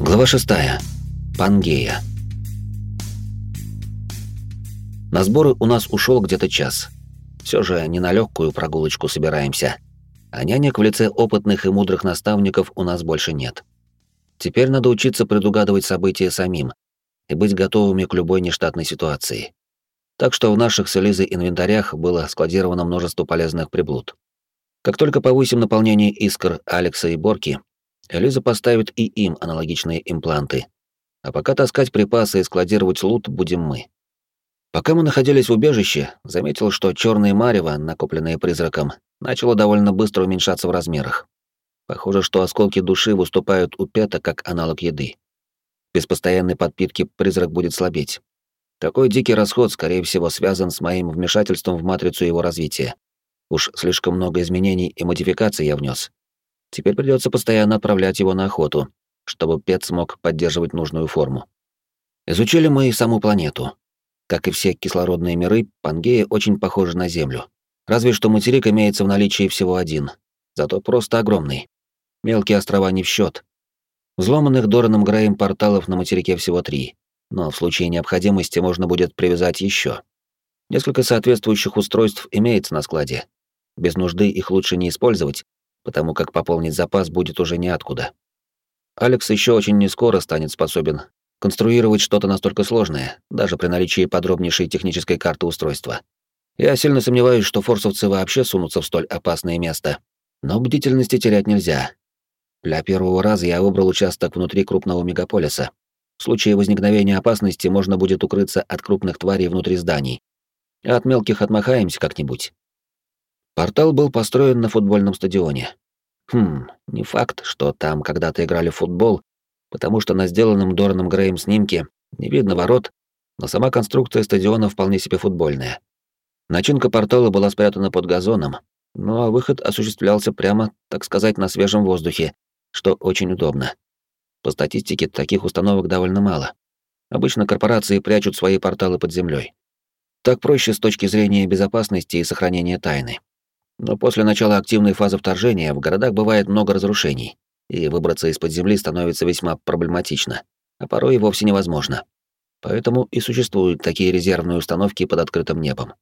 Глава 6. Пангея. На сборы у нас ушел где-то час. Все же не на легкую прогулочку собираемся. А нянек в лице опытных и мудрых наставников у нас больше нет. Теперь надо учиться предугадывать события самим и быть готовыми к любой нештатной ситуации. Так что в наших с Элизой инвентарях было складировано множество полезных приблуд. Как только повысим наполнение искр Алекса и Борки, Элиза поставит и им аналогичные импланты. А пока таскать припасы и складировать лут будем мы. Пока мы находились в убежище, заметил, что черное марево, накопленное призраком, начало довольно быстро уменьшаться в размерах. Похоже, что осколки души выступают у пята как аналог еды. Без постоянной подпитки призрак будет слабеть. Такой дикий расход, скорее всего, связан с моим вмешательством в матрицу его развития. Уж слишком много изменений и модификаций я внес. Теперь придется постоянно отправлять его на охоту, чтобы Пет смог поддерживать нужную форму. Изучили мы и саму планету. Как и все кислородные миры, Пангея очень похожа на Землю. Разве что материк имеется в наличии всего один, зато просто огромный. Мелкие острова не в счет. Взломанных Дораном Греем порталов на материке всего три, но в случае необходимости можно будет привязать еще. Несколько соответствующих устройств имеется на складе. Без нужды их лучше не использовать, потому как пополнить запас будет уже неоткуда. Алекс еще очень нескоро станет способен конструировать что-то настолько сложное, даже при наличии подробнейшей технической карты устройства. Я сильно сомневаюсь, что форсовцы вообще сунутся в столь опасное место. Но бдительности терять нельзя. Для первого раза я выбрал участок внутри крупного мегаполиса. В случае возникновения опасности можно будет укрыться от крупных тварей внутри зданий. А от мелких отмахаемся как-нибудь. Портал был построен на футбольном стадионе. Хм, не факт, что там когда-то играли в футбол, потому что на сделанном Дораном Греем снимке не видно ворот, но сама конструкция стадиона вполне себе футбольная. Начинка портала была спрятана под газоном, ну а выход осуществлялся прямо, так сказать, на свежем воздухе, что очень удобно. По статистике, таких установок довольно мало. Обычно корпорации прячут свои порталы под землей. Так проще с точки зрения безопасности и сохранения тайны. Но после начала активной фазы вторжения в городах бывает много разрушений, и выбраться из-под земли становится весьма проблематично, а порой и вовсе невозможно. Поэтому и существуют такие резервные установки под открытым небом.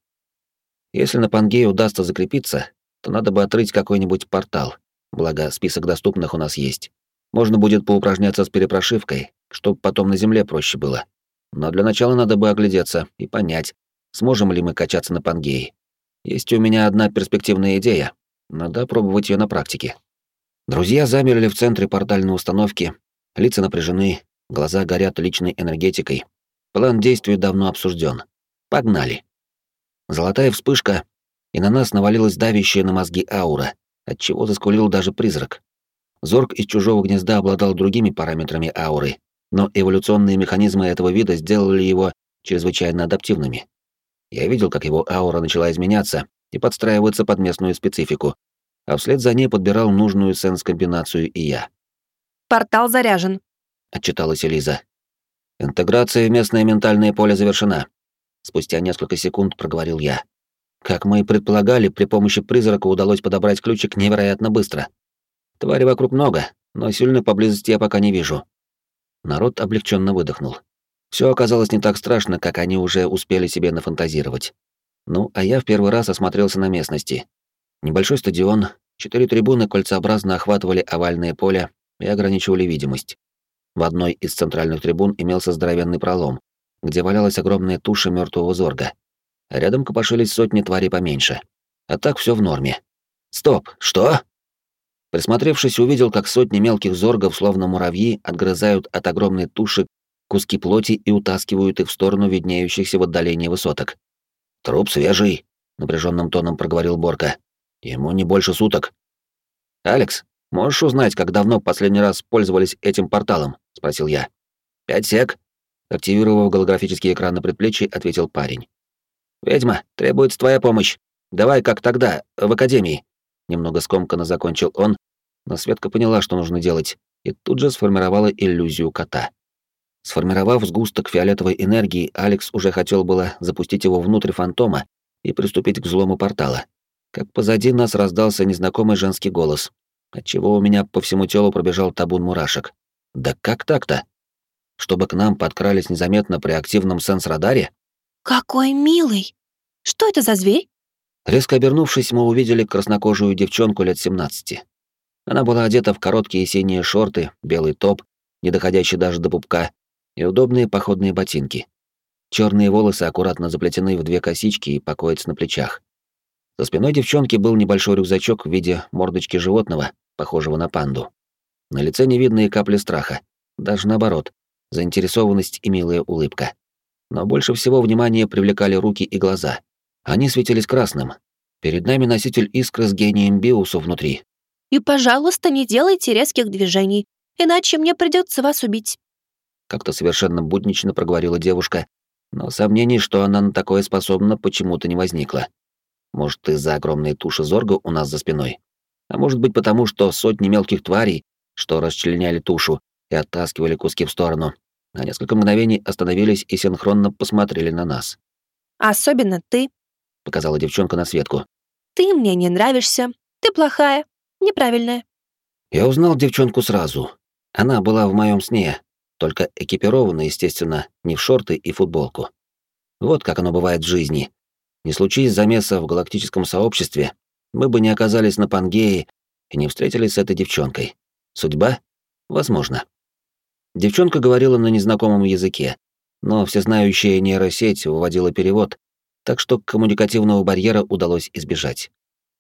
Если на Пангее удастся закрепиться, то надо бы отрыть какой-нибудь портал, благо список доступных у нас есть. Можно будет поупражняться с перепрошивкой, чтобы потом на земле проще было. Но для начала надо бы оглядеться и понять, сможем ли мы качаться на Пангее. Есть у меня одна перспективная идея, надо пробовать ее на практике. Друзья замерли в центре портальной установки, лица напряжены, глаза горят личной энергетикой. План действий давно обсужден. Погнали. Золотая вспышка, и на нас навалилась давящая на мозги аура, отчего заскулил даже призрак. Зорг из чужого гнезда обладал другими параметрами ауры, но эволюционные механизмы этого вида сделали его чрезвычайно адаптивными. Я видел, как его аура начала изменяться и подстраиваться под местную специфику, а вслед за ней подбирал нужную сенс-комбинацию и я. «Портал заряжен», — отчиталась Элиза. «Интеграция в местное ментальное поле завершена», — спустя несколько секунд проговорил я. Как мы и предполагали, при помощи призрака удалось подобрать ключик невероятно быстро. Твари вокруг много, но сильно поблизости я пока не вижу. Народ облегченно выдохнул. Все оказалось не так страшно, как они уже успели себе нафантазировать. Ну, а я в первый раз осмотрелся на местности. Небольшой стадион, четыре трибуны кольцеобразно охватывали овальное поле и ограничивали видимость. В одной из центральных трибун имелся здоровенный пролом, где валялась огромная туша мертвого зорга. Рядом копошились сотни тварей поменьше. А так все в норме. Стоп, что? Присмотревшись, увидел, как сотни мелких зоргов, словно муравьи, отгрызают от огромной туши куски плоти и утаскивают их в сторону виднеющихся в отдалении высоток. «Труп свежий», — напряженным тоном проговорил Борка. «Ему не больше суток». «Алекс, можешь узнать, как давно последний раз пользовались этим порталом?» — спросил я. «Пять сек», — активировав голографический экран на предплечье, ответил парень. «Ведьма, требуется твоя помощь. Давай, как тогда, в академии». Немного скомканно закончил он, но Светка поняла, что нужно делать, и тут же сформировала иллюзию кота. Сформировав сгусток фиолетовой энергии, Алекс уже хотел было запустить его внутрь фантома и приступить к взлому портала. Как позади нас раздался незнакомый женский голос, отчего у меня по всему телу пробежал табун мурашек. Да как так-то? Чтобы к нам подкрались незаметно при активном сенс-радаре? Какой милый! Что это за зверь? Резко обернувшись, мы увидели краснокожую девчонку лет 17. Она была одета в короткие синие шорты, белый топ, не доходящий даже до пупка, и удобные походные ботинки. Черные волосы аккуратно заплетены в две косички и покоятся на плечах. За спиной девчонки был небольшой рюкзачок в виде мордочки животного, похожего на панду. На лице не видно капли страха, даже наоборот, заинтересованность и милая улыбка. Но больше всего внимание привлекали руки и глаза. Они светились красным. Перед нами носитель искры с гением биуса внутри. «И, пожалуйста, не делайте резких движений, иначе мне придется вас убить». Как-то совершенно буднично проговорила девушка, но сомнений, что она на такое способна, почему-то не возникло. Может, из-за огромной туши зорга у нас за спиной. А может быть потому, что сотни мелких тварей, что расчленяли тушу и оттаскивали куски в сторону, на несколько мгновений остановились и синхронно посмотрели на нас. «Особенно ты», — показала девчонка на Светку. «Ты мне не нравишься. Ты плохая, неправильная». Я узнал девчонку сразу. Она была в моем сне, только экипирована, естественно, не в шорты и футболку. Вот как оно бывает в жизни. Не случись замеса в галактическом сообществе, мы бы не оказались на Пангее и не встретились с этой девчонкой. Судьба? Возможно. Девчонка говорила на незнакомом языке, но всезнающая нейросеть выводила перевод, так что коммуникативного барьера удалось избежать.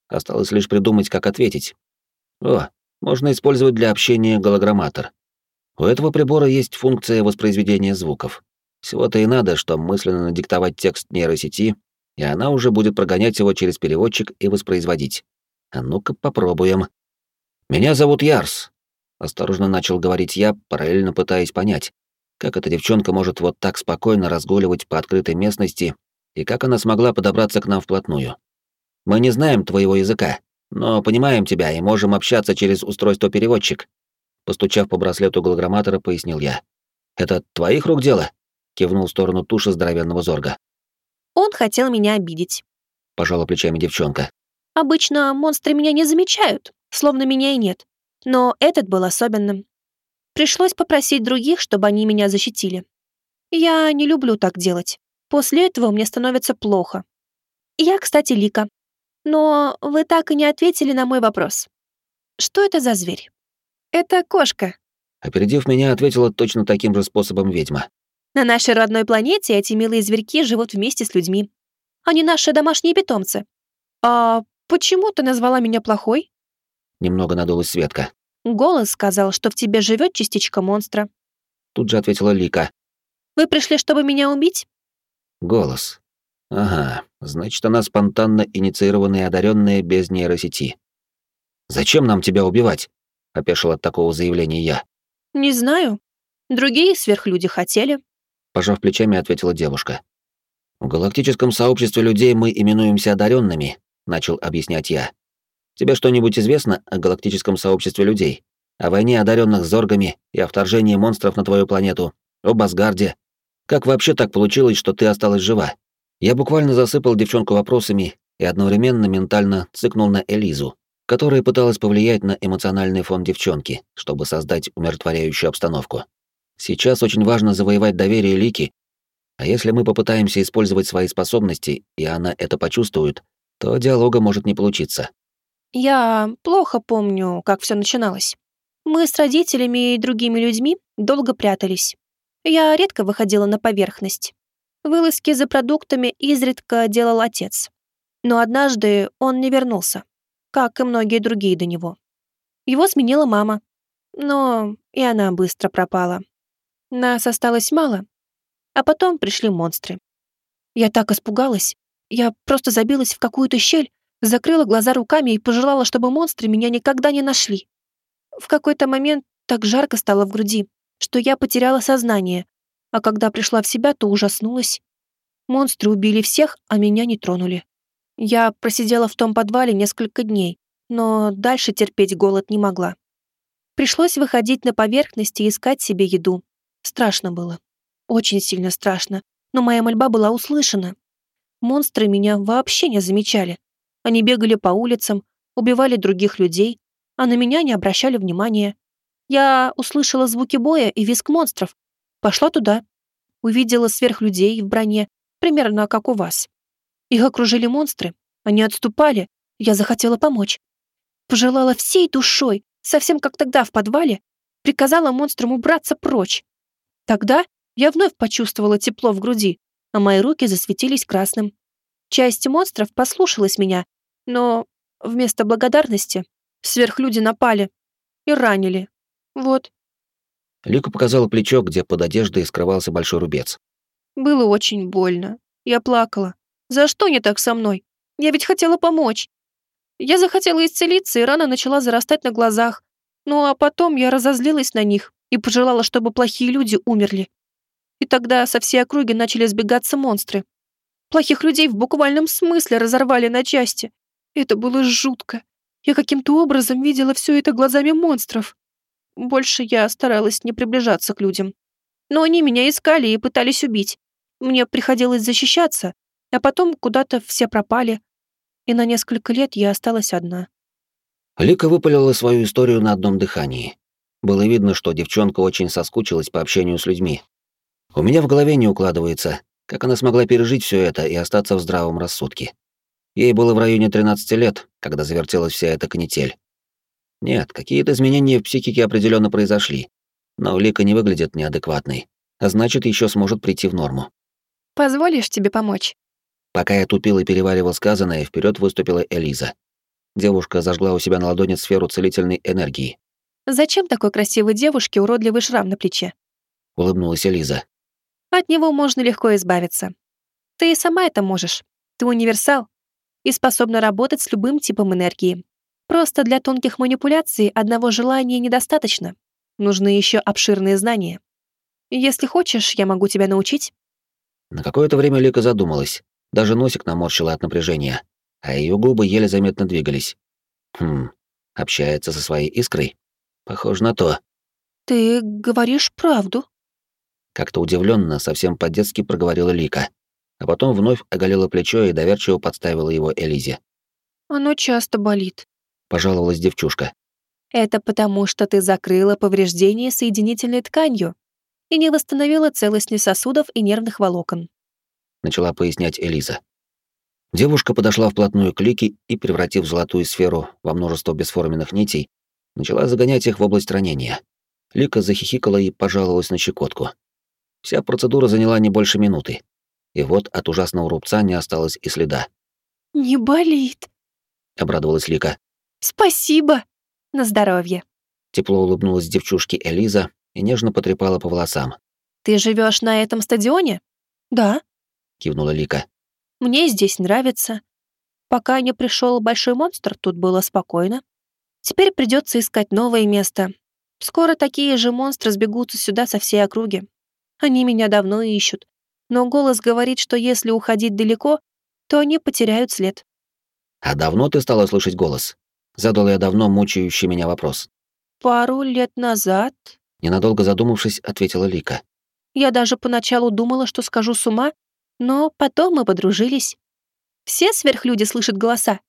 Осталось лишь придумать, как ответить. О, можно использовать для общения голограмматор. У этого прибора есть функция воспроизведения звуков. Всего-то и надо, что мысленно надиктовать текст нейросети и она уже будет прогонять его через переводчик и воспроизводить. А ну-ка попробуем. «Меня зовут Ярс», — осторожно начал говорить я, параллельно пытаясь понять, как эта девчонка может вот так спокойно разгуливать по открытой местности и как она смогла подобраться к нам вплотную. «Мы не знаем твоего языка, но понимаем тебя и можем общаться через устройство-переводчик», постучав по браслету голограмматора, пояснил я. «Это твоих рук дело?» — кивнул в сторону туши здоровенного зорга. Он хотел меня обидеть. Пожала плечами девчонка. Обычно монстры меня не замечают, словно меня и нет. Но этот был особенным. Пришлось попросить других, чтобы они меня защитили. Я не люблю так делать. После этого мне становится плохо. Я, кстати, Лика. Но вы так и не ответили на мой вопрос. Что это за зверь? Это кошка. Опередив меня, ответила точно таким же способом ведьма. На нашей родной планете эти милые зверьки живут вместе с людьми. Они наши домашние питомцы. А почему ты назвала меня плохой? Немного надулась Светка. Голос сказал, что в тебе живет частичка монстра. Тут же ответила Лика. Вы пришли, чтобы меня убить? Голос. Ага, значит, она спонтанно инициированная и одаренная без нейросети. Зачем нам тебя убивать? Опешил от такого заявления я. Не знаю. Другие сверхлюди хотели пожав плечами, ответила девушка. В галактическом сообществе людей мы именуемся одаренными, начал объяснять я. Тебе что-нибудь известно о галактическом сообществе людей? О войне одаренных с зоргами и о вторжении монстров на твою планету? О Басгарде? Как вообще так получилось, что ты осталась жива? Я буквально засыпал девчонку вопросами и одновременно ментально цыкнул на Элизу, которая пыталась повлиять на эмоциональный фон девчонки, чтобы создать умиротворяющую обстановку. Сейчас очень важно завоевать доверие Лики, а если мы попытаемся использовать свои способности, и она это почувствует, то диалога может не получиться. Я плохо помню, как все начиналось. Мы с родителями и другими людьми долго прятались. Я редко выходила на поверхность. Вылазки за продуктами изредка делал отец. Но однажды он не вернулся, как и многие другие до него. Его сменила мама, но и она быстро пропала. Нас осталось мало, а потом пришли монстры. Я так испугалась. Я просто забилась в какую-то щель, закрыла глаза руками и пожелала, чтобы монстры меня никогда не нашли. В какой-то момент так жарко стало в груди, что я потеряла сознание, а когда пришла в себя, то ужаснулась. Монстры убили всех, а меня не тронули. Я просидела в том подвале несколько дней, но дальше терпеть голод не могла. Пришлось выходить на поверхность и искать себе еду. Страшно было. Очень сильно страшно. Но моя мольба была услышана. Монстры меня вообще не замечали. Они бегали по улицам, убивали других людей, а на меня не обращали внимания. Я услышала звуки боя и визг монстров. Пошла туда. Увидела сверхлюдей в броне, примерно как у вас. Их окружили монстры. Они отступали. Я захотела помочь. Пожелала всей душой, совсем как тогда в подвале, приказала монстрам убраться прочь. Тогда я вновь почувствовала тепло в груди, а мои руки засветились красным. Часть монстров послушалась меня, но вместо благодарности сверхлюди напали и ранили. Вот. Лика показала плечо, где под одеждой скрывался большой рубец. Было очень больно. Я плакала. За что не так со мной? Я ведь хотела помочь. Я захотела исцелиться, и рана начала зарастать на глазах. Ну а потом я разозлилась на них и пожелала, чтобы плохие люди умерли. И тогда со всей округи начали сбегаться монстры. Плохих людей в буквальном смысле разорвали на части. Это было жутко. Я каким-то образом видела все это глазами монстров. Больше я старалась не приближаться к людям. Но они меня искали и пытались убить. Мне приходилось защищаться, а потом куда-то все пропали. И на несколько лет я осталась одна. Лика выпалила свою историю на одном дыхании. Было видно, что девчонка очень соскучилась по общению с людьми. У меня в голове не укладывается, как она смогла пережить все это и остаться в здравом рассудке. Ей было в районе 13 лет, когда завертелась вся эта канитель. Нет, какие-то изменения в психике определенно произошли, но Лика не выглядит неадекватной, а значит, еще сможет прийти в норму. «Позволишь тебе помочь?» Пока я тупил и переваривал сказанное, вперед выступила Элиза. Девушка зажгла у себя на ладони сферу целительной энергии. «Зачем такой красивой девушке уродливый шрам на плече?» — улыбнулась Элиза. «От него можно легко избавиться. Ты и сама это можешь. Ты универсал и способна работать с любым типом энергии. Просто для тонких манипуляций одного желания недостаточно. Нужны еще обширные знания. Если хочешь, я могу тебя научить». На какое-то время Лика задумалась. Даже носик наморщила от напряжения, а ее губы еле заметно двигались. Хм, общается со своей искрой? Похоже на то. «Ты говоришь правду?» Как-то удивленно, совсем по-детски проговорила Лика, а потом вновь оголила плечо и доверчиво подставила его Элизе. «Оно часто болит», — пожаловалась девчушка. «Это потому, что ты закрыла повреждение соединительной тканью и не восстановила целостность сосудов и нервных волокон», — начала пояснять Элиза. Девушка подошла вплотную к Лике и, превратив золотую сферу во множество бесформенных нитей, начала загонять их в область ранения. Лика захихикала и пожаловалась на щекотку. Вся процедура заняла не больше минуты. И вот от ужасного рубца не осталось и следа. «Не болит», — обрадовалась Лика. «Спасибо! На здоровье!» Тепло улыбнулась девчушке Элиза и нежно потрепала по волосам. «Ты живешь на этом стадионе?» «Да», — кивнула Лика. «Мне здесь нравится. Пока не пришел большой монстр, тут было спокойно. Теперь придется искать новое место. Скоро такие же монстры сбегутся сюда со всей округи. Они меня давно ищут. Но голос говорит, что если уходить далеко, то они потеряют след». «А давно ты стала слышать голос?» Задал я давно мучающий меня вопрос. «Пару лет назад...» Ненадолго задумавшись, ответила Лика. «Я даже поначалу думала, что скажу с ума, но потом мы подружились. Все сверхлюди слышат голоса?»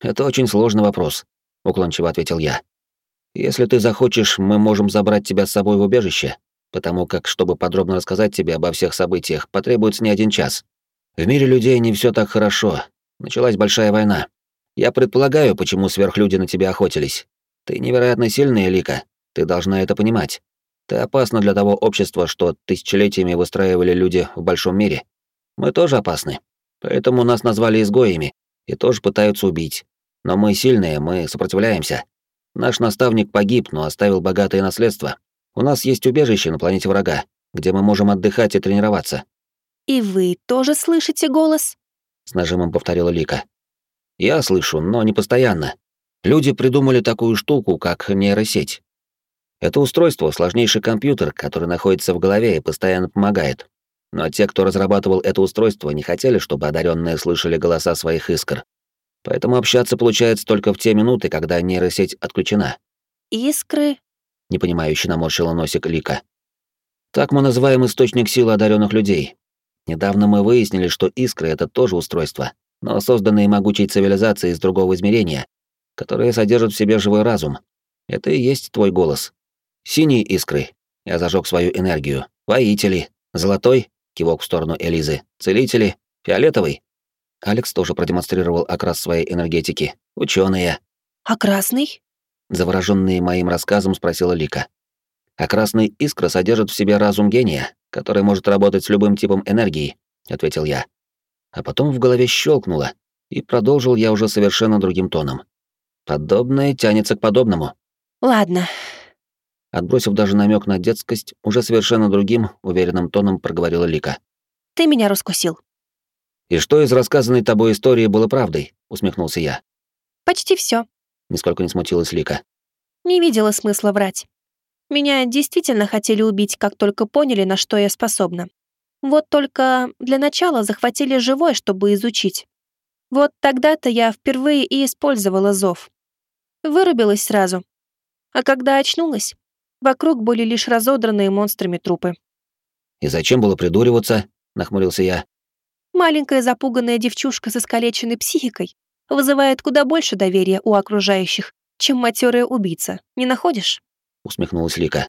«Это очень сложный вопрос», — уклончиво ответил я. «Если ты захочешь, мы можем забрать тебя с собой в убежище, потому как, чтобы подробно рассказать тебе обо всех событиях, потребуется не один час. В мире людей не все так хорошо. Началась большая война. Я предполагаю, почему сверхлюди на тебя охотились. Ты невероятно сильная, Лика. Ты должна это понимать. Ты опасна для того общества, что тысячелетиями выстраивали люди в большом мире. Мы тоже опасны. Поэтому нас назвали изгоями и тоже пытаются убить. Но мы сильные, мы сопротивляемся. Наш наставник погиб, но оставил богатое наследство. У нас есть убежище на планете врага, где мы можем отдыхать и тренироваться. «И вы тоже слышите голос?» — с нажимом повторила Лика. Я слышу, но не постоянно. Люди придумали такую штуку, как нейросеть. Это устройство — сложнейший компьютер, который находится в голове и постоянно помогает. Но те, кто разрабатывал это устройство, не хотели, чтобы одаренные слышали голоса своих искр. Поэтому общаться получается только в те минуты, когда нейросеть отключена. «Искры?» — непонимающе наморщила носик Лика. «Так мы называем источник силы одаренных людей. Недавно мы выяснили, что искры — это тоже устройство, но созданные могучей цивилизацией из другого измерения, которые содержат в себе живой разум. Это и есть твой голос. Синие искры. Я зажег свою энергию. Воители. Золотой. Кивок в сторону Элизы. Целители. Фиолетовый. Алекс тоже продемонстрировал окрас своей энергетики. Ученые. А красный? Завороженные моим рассказом спросила Лика. А красный искра содержит в себе разум гения, который может работать с любым типом энергии, ответил я. А потом в голове щелкнуло, и продолжил я уже совершенно другим тоном. Подобное тянется к подобному. Ладно. Отбросив даже намек на детскость, уже совершенно другим, уверенным тоном проговорила Лика. Ты меня раскусил. И что из рассказанной тобой истории было правдой? усмехнулся я. Почти все. Нисколько не смутилась Лика. Не видела смысла врать. Меня действительно хотели убить, как только поняли, на что я способна. Вот только для начала захватили живой, чтобы изучить. Вот тогда-то я впервые и использовала зов. Вырубилась сразу. А когда очнулась, вокруг были лишь разодранные монстрами трупы. «И зачем было придуриваться?» — нахмурился я. Маленькая запуганная девчушка с искалеченной психикой вызывает куда больше доверия у окружающих, чем матерая убийца, не находишь? Усмехнулась Лика.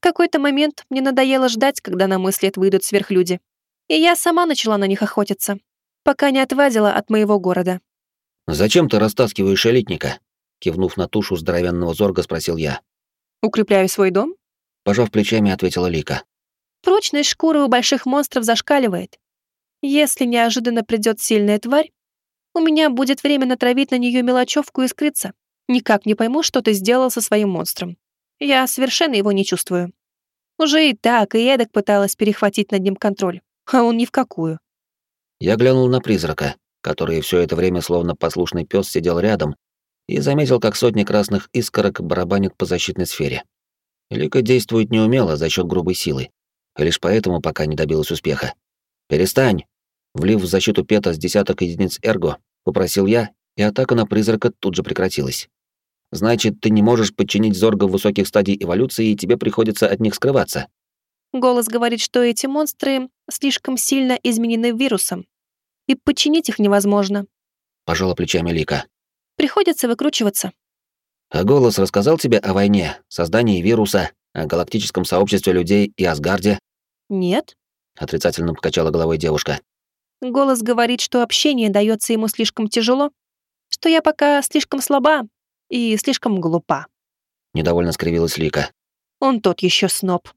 В какой-то момент мне надоело ждать, когда на мой след выйдут сверхлюди. И я сама начала на них охотиться, пока не отвадила от моего города. «Зачем ты растаскиваешь элитника?» Кивнув на тушу здоровенного зорга, спросил я. «Укрепляю свой дом?» Пожав плечами, ответила Лика. «Прочность шкуры у больших монстров зашкаливает. Если неожиданно придет сильная тварь, у меня будет время натравить на нее мелочевку и скрыться. Никак не пойму, что ты сделал со своим монстром. Я совершенно его не чувствую. Уже и так, и эдак пыталась перехватить над ним контроль, а он ни в какую. Я глянул на призрака, который все это время словно послушный пес сидел рядом и заметил, как сотни красных искорок барабанят по защитной сфере. Лика действует неумело за счет грубой силы, и лишь поэтому пока не добилась успеха. «Перестань!» Влив в защиту Пета с десяток единиц эрго, попросил я, и атака на призрака тут же прекратилась. «Значит, ты не можешь подчинить Зорга высоких стадий эволюции, и тебе приходится от них скрываться». Голос говорит, что эти монстры слишком сильно изменены вирусом, и подчинить их невозможно. Пожала плечами Лика. Приходится выкручиваться. А голос рассказал тебе о войне, создании вируса, о галактическом сообществе людей и Асгарде? Нет. Отрицательно покачала головой девушка. Голос говорит, что общение дается ему слишком тяжело, что я пока слишком слаба и слишком глупа. Недовольно скривилась Лика. Он тот еще сноб.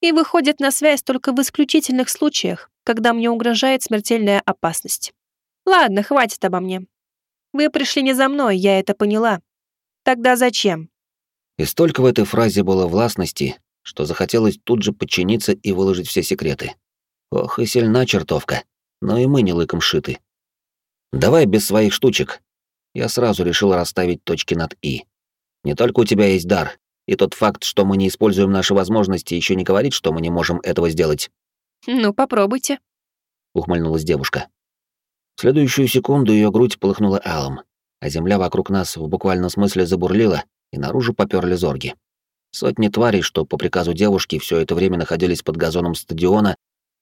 И выходит на связь только в исключительных случаях, когда мне угрожает смертельная опасность. Ладно, хватит обо мне. Вы пришли не за мной, я это поняла. Тогда зачем? И столько в этой фразе было властности, что захотелось тут же подчиниться и выложить все секреты. Ох, и сильна чертовка но и мы не лыком шиты. Давай без своих штучек. Я сразу решил расставить точки над «и». Не только у тебя есть дар, и тот факт, что мы не используем наши возможности, еще не говорит, что мы не можем этого сделать. Ну, попробуйте. Ухмыльнулась девушка. В следующую секунду ее грудь полыхнула алым, а земля вокруг нас в буквальном смысле забурлила, и наружу поперли зорги. Сотни тварей, что по приказу девушки все это время находились под газоном стадиона,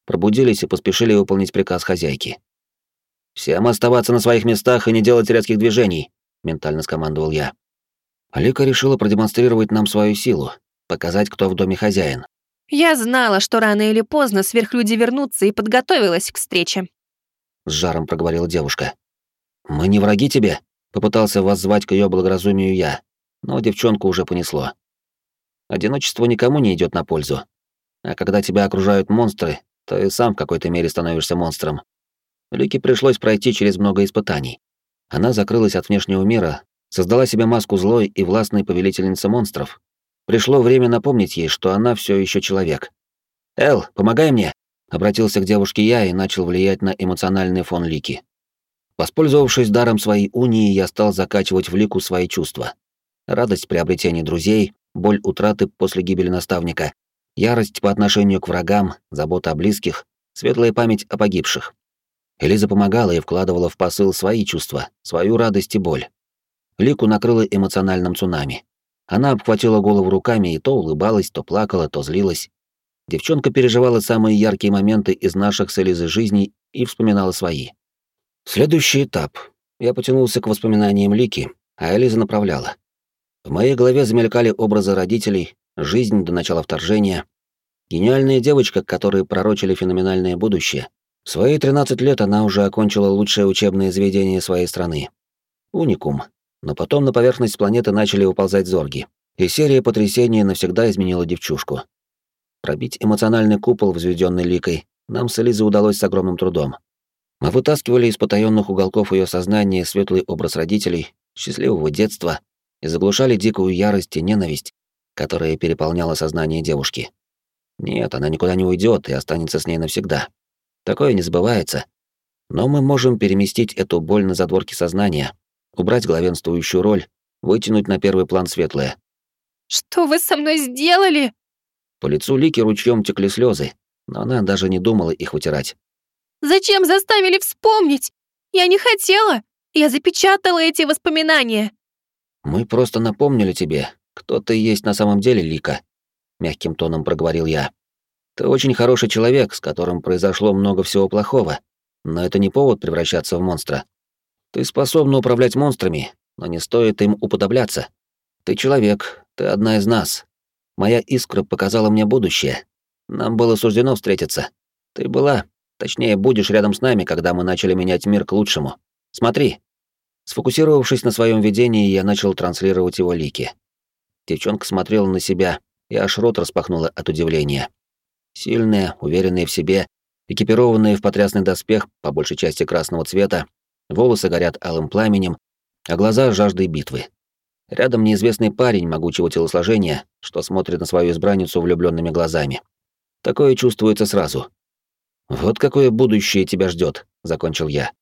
пробудились и поспешили выполнить приказ хозяйки. «Всем оставаться на своих местах и не делать резких движений», — ментально скомандовал я. Алика решила продемонстрировать нам свою силу, показать, кто в доме хозяин. «Я знала, что рано или поздно сверхлюди вернутся и подготовилась к встрече», — с жаром проговорила девушка. «Мы не враги тебе», — попытался воззвать к ее благоразумию я, но девчонку уже понесло. Одиночество никому не идет на пользу. А когда тебя окружают монстры, то и сам в какой-то мере становишься монстром. Лике пришлось пройти через много испытаний. Она закрылась от внешнего мира, создала себе маску злой и властной повелительницы монстров. Пришло время напомнить ей, что она все еще человек. «Эл, помогай мне!» — обратился к девушке я и начал влиять на эмоциональный фон Лики. Воспользовавшись даром своей унии, я стал закачивать в Лику свои чувства. Радость приобретения друзей, боль утраты после гибели наставника, Ярость по отношению к врагам, забота о близких, светлая память о погибших. Элиза помогала и вкладывала в посыл свои чувства, свою радость и боль. Лику накрыла эмоциональным цунами. Она обхватила голову руками и то улыбалась, то плакала, то злилась. Девчонка переживала самые яркие моменты из наших с Элизой жизней и вспоминала свои. Следующий этап. Я потянулся к воспоминаниям Лики, а Элиза направляла. В моей голове замелькали образы родителей, жизнь до начала вторжения. Гениальная девочка, которой пророчили феноменальное будущее. В свои 13 лет она уже окончила лучшее учебное заведение своей страны. Уникум. Но потом на поверхность планеты начали уползать зорги, и серия потрясений навсегда изменила девчушку. Пробить эмоциональный купол, возведенный Ликой, нам с Элизой удалось с огромным трудом. Мы вытаскивали из потаенных уголков ее сознания светлый образ родителей, счастливого детства и заглушали дикую ярость и ненависть, которая переполняла сознание девушки. Нет, она никуда не уйдет и останется с ней навсегда. Такое не забывается. Но мы можем переместить эту боль на задворки сознания, убрать главенствующую роль, вытянуть на первый план светлое. «Что вы со мной сделали?» По лицу Лики ручьем текли слезы, но она даже не думала их вытирать. «Зачем заставили вспомнить? Я не хотела. Я запечатала эти воспоминания». «Мы просто напомнили тебе, кто ты есть на самом деле, Лика», — мягким тоном проговорил я. «Ты очень хороший человек, с которым произошло много всего плохого, но это не повод превращаться в монстра. Ты способна управлять монстрами, но не стоит им уподобляться. Ты человек, ты одна из нас. Моя искра показала мне будущее. Нам было суждено встретиться. Ты была, точнее, будешь рядом с нами, когда мы начали менять мир к лучшему. Смотри». Сфокусировавшись на своем видении, я начал транслировать его лики. Девчонка смотрела на себя, и аж рот распахнула от удивления. Сильная, уверенная в себе, экипированная в потрясный доспех, по большей части красного цвета, волосы горят алым пламенем, а глаза жаждой битвы. Рядом неизвестный парень могучего телосложения, что смотрит на свою избранницу влюбленными глазами. Такое чувствуется сразу. «Вот какое будущее тебя ждет, закончил я.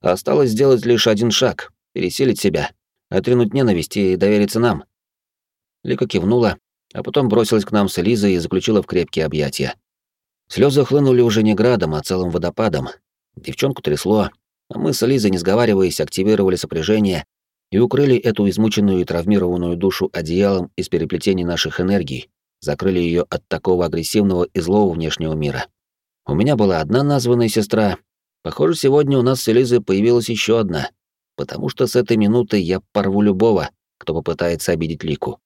Осталось сделать лишь один шаг, пересилить себя, отринуть ненависть и довериться нам. Лика кивнула, а потом бросилась к нам с Элизой и заключила в крепкие объятия. Слезы хлынули уже не градом, а целым водопадом. Девчонку трясло, а мы с Элизой, не сговариваясь, активировали сопряжение и укрыли эту измученную и травмированную душу одеялом из переплетений наших энергий, закрыли ее от такого агрессивного и злого внешнего мира. У меня была одна названная сестра. Похоже, сегодня у нас с Элизой появилась еще одна, потому что с этой минуты я порву любого, кто попытается обидеть Лику.